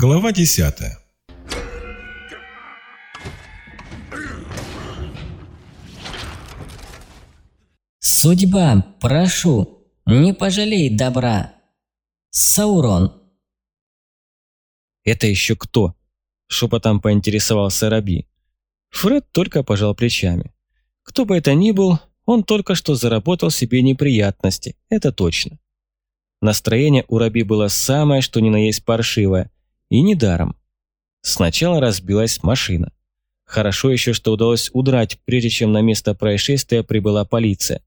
Глава 10. Судьба, прошу, не пожалей добра. Саурон. «Это еще кто?» – шепотом поинтересовался Раби. Фред только пожал плечами. Кто бы это ни был, он только что заработал себе неприятности, это точно. Настроение у Раби было самое, что ни на есть паршивое, и недаром. Сначала разбилась машина. Хорошо еще, что удалось удрать, прежде чем на место происшествия прибыла полиция.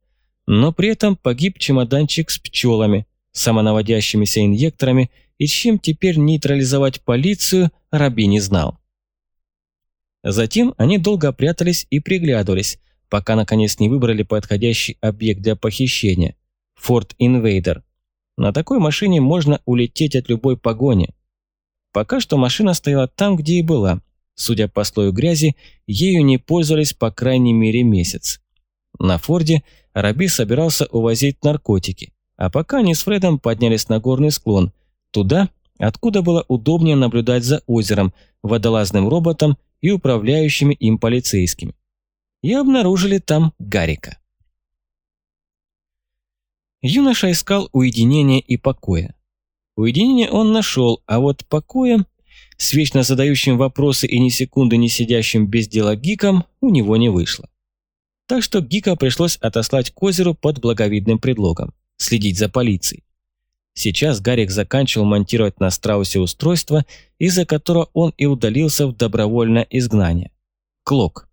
Но при этом погиб чемоданчик с пчелами, самонаводящимися инъекторами, и чем теперь нейтрализовать полицию, Раби не знал. Затем они долго прятались и приглядывались, пока наконец не выбрали подходящий объект для похищения – Ford Invader. На такой машине можно улететь от любой погони. Пока что машина стояла там, где и была. Судя по слою грязи, ею не пользовались по крайней мере месяц. На Форде Раби собирался увозить наркотики, а пока они с Фредом поднялись на горный склон, туда, откуда было удобнее наблюдать за озером, водолазным роботом и управляющими им полицейскими. И обнаружили там Гарика. Юноша искал уединения и покоя. Уединение он нашел, а вот покоя, с вечно задающим вопросы и ни секунды не сидящим без дела гиком, у него не вышло. Так что гика пришлось отослать к озеру под благовидным предлогом – следить за полицией. Сейчас Гарик заканчивал монтировать на страусе устройство, из-за которого он и удалился в добровольное изгнание. Клок.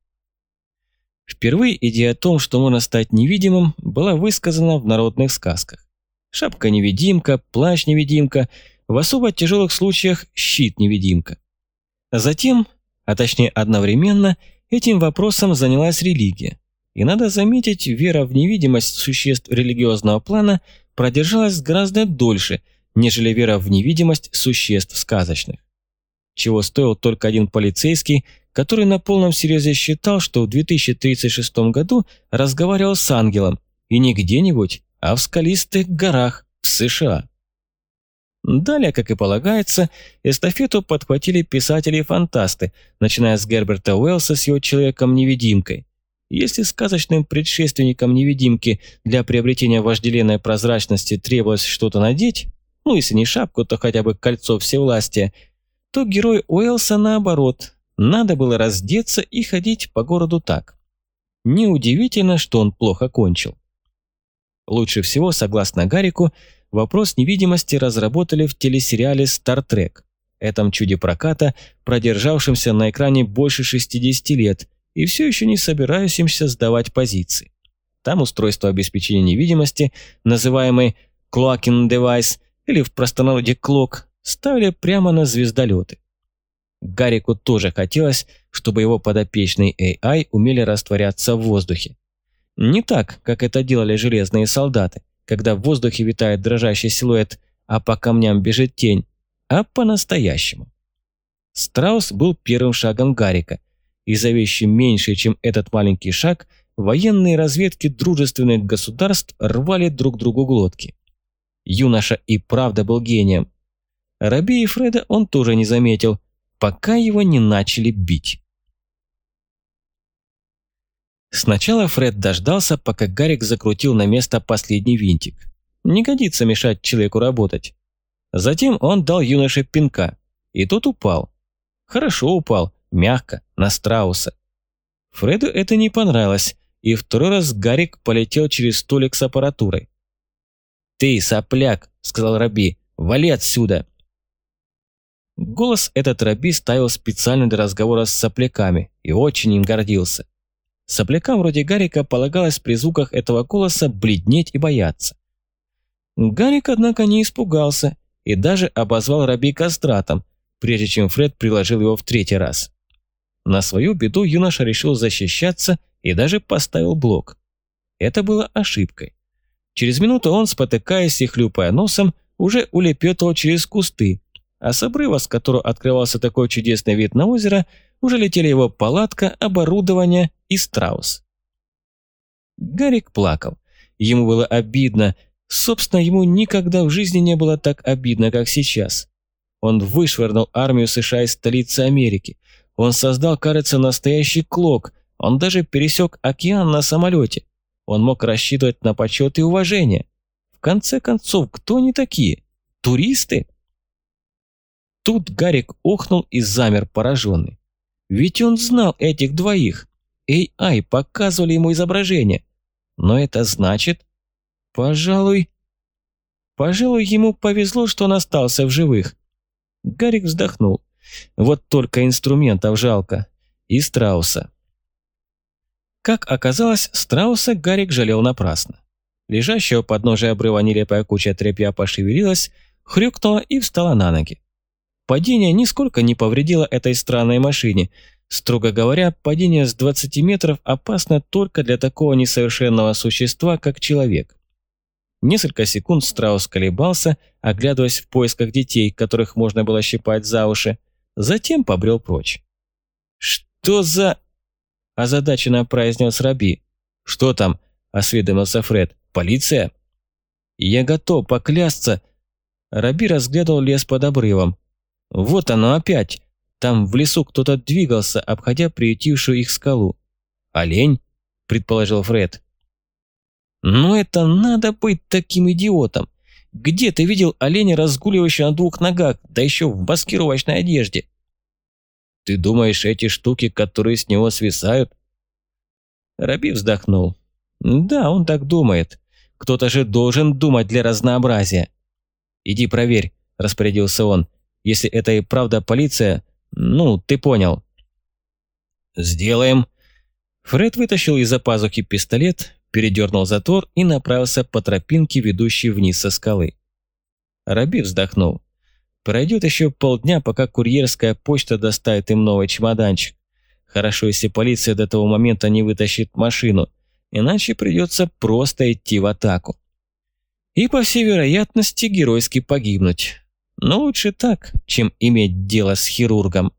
Впервые идея о том, что можно стать невидимым, была высказана в народных сказках. Шапка-невидимка, плащ-невидимка, в особо тяжелых случаях щит-невидимка. Затем, а точнее одновременно, этим вопросом занялась религия. И надо заметить, вера в невидимость существ религиозного плана продержалась гораздо дольше, нежели вера в невидимость существ сказочных. Чего стоил только один полицейский, который на полном серьезе считал, что в 2036 году разговаривал с ангелом, и не где-нибудь, а в скалистых горах в США. Далее, как и полагается, эстафету подхватили писатели-фантасты, начиная с Герберта Уэллса с его «Человеком-невидимкой». Если сказочным предшественникам невидимки для приобретения вожделенной прозрачности требовалось что-то надеть, ну если не шапку, то хотя бы кольцо всевластия, то герой Уэллса наоборот, надо было раздеться и ходить по городу так. Неудивительно, что он плохо кончил. Лучше всего, согласно Гарику, вопрос невидимости разработали в телесериале «Стар Трек», этом чуде проката, продержавшемся на экране больше 60 лет, и все еще не собирающимся сдавать позиции. Там устройство обеспечения невидимости, называемый «clocking device» или в простонародье «клок», ставили прямо на звездолеты. Гарику тоже хотелось, чтобы его подопечный AI умели растворяться в воздухе. Не так, как это делали железные солдаты, когда в воздухе витает дрожащий силуэт, а по камням бежит тень, а по-настоящему. Страус был первым шагом Гарика, и за вещи меньшие, чем этот маленький шаг, военные разведки дружественных государств рвали друг другу глотки. Юноша и правда был гением. Раби и Фреда он тоже не заметил, пока его не начали бить. Сначала Фред дождался, пока Гарик закрутил на место последний винтик. Не годится мешать человеку работать. Затем он дал юноше пинка, и тот упал. Хорошо упал, мягко, на страуса. Фреду это не понравилось, и второй раз Гарик полетел через столик с аппаратурой. «Ты, сопляк!» – сказал Раби. «Вали отсюда!» Голос этот Раби ставил специально для разговора с сопляками и очень им гордился. Соплякам вроде Гарика полагалось при звуках этого голоса бледнеть и бояться. Гарик, однако, не испугался и даже обозвал Раби кастратом, прежде чем Фред приложил его в третий раз. На свою беду юноша решил защищаться и даже поставил блок. Это было ошибкой. Через минуту он, спотыкаясь и хлюпая носом, уже улепетывал через кусты, а с обрыва, с которого открывался такой чудесный вид на озеро, уже летели его палатка, оборудование и страус. Гарик плакал. Ему было обидно. Собственно, ему никогда в жизни не было так обидно, как сейчас. Он вышвырнул армию США из столицы Америки. Он создал, кажется, настоящий клок. Он даже пересек океан на самолете. Он мог рассчитывать на почет и уважение. В конце концов, кто они такие? Туристы? Тут Гарик охнул и замер пораженный. Ведь он знал этих двоих. AI показывали ему изображение. Но это значит... Пожалуй... Пожалуй, ему повезло, что он остался в живых. Гарик вздохнул. Вот только инструментов жалко. И страуса. Как оказалось, страуса Гарик жалел напрасно. Лежащая у подножия обрыва нелепая куча тряпья пошевелилась, хрюкнула и встала на ноги. Падение нисколько не повредило этой странной машине. Строго говоря, падение с 20 метров опасно только для такого несовершенного существа, как человек. Несколько секунд страус колебался, оглядываясь в поисках детей, которых можно было щипать за уши, затем побрел прочь. «Что за...» – озадаченно произнес Раби. «Что там?» – осведомился Фред. «Полиция?» «Я готов поклясться». Раби разглядывал лес под обрывом. «Вот оно опять. Там в лесу кто-то двигался, обходя приютившую их скалу. Олень?» – предположил Фред. Но это надо быть таким идиотом. Где ты видел оленя, разгуливающего на двух ногах, да еще в маскировочной одежде? Ты думаешь, эти штуки, которые с него свисают? Раби вздохнул. Да, он так думает. Кто-то же должен думать для разнообразия. Иди проверь, распорядился он. Если это и правда полиция, ну, ты понял. Сделаем. Фред вытащил из-за пазухи пистолет, передернул затвор и направился по тропинке, ведущей вниз со скалы. Раби вздохнул. Пройдет еще полдня, пока курьерская почта доставит им новый чемоданчик. Хорошо, если полиция до того момента не вытащит машину, иначе придется просто идти в атаку. И, по всей вероятности, геройски погибнуть. Но лучше так, чем иметь дело с хирургом.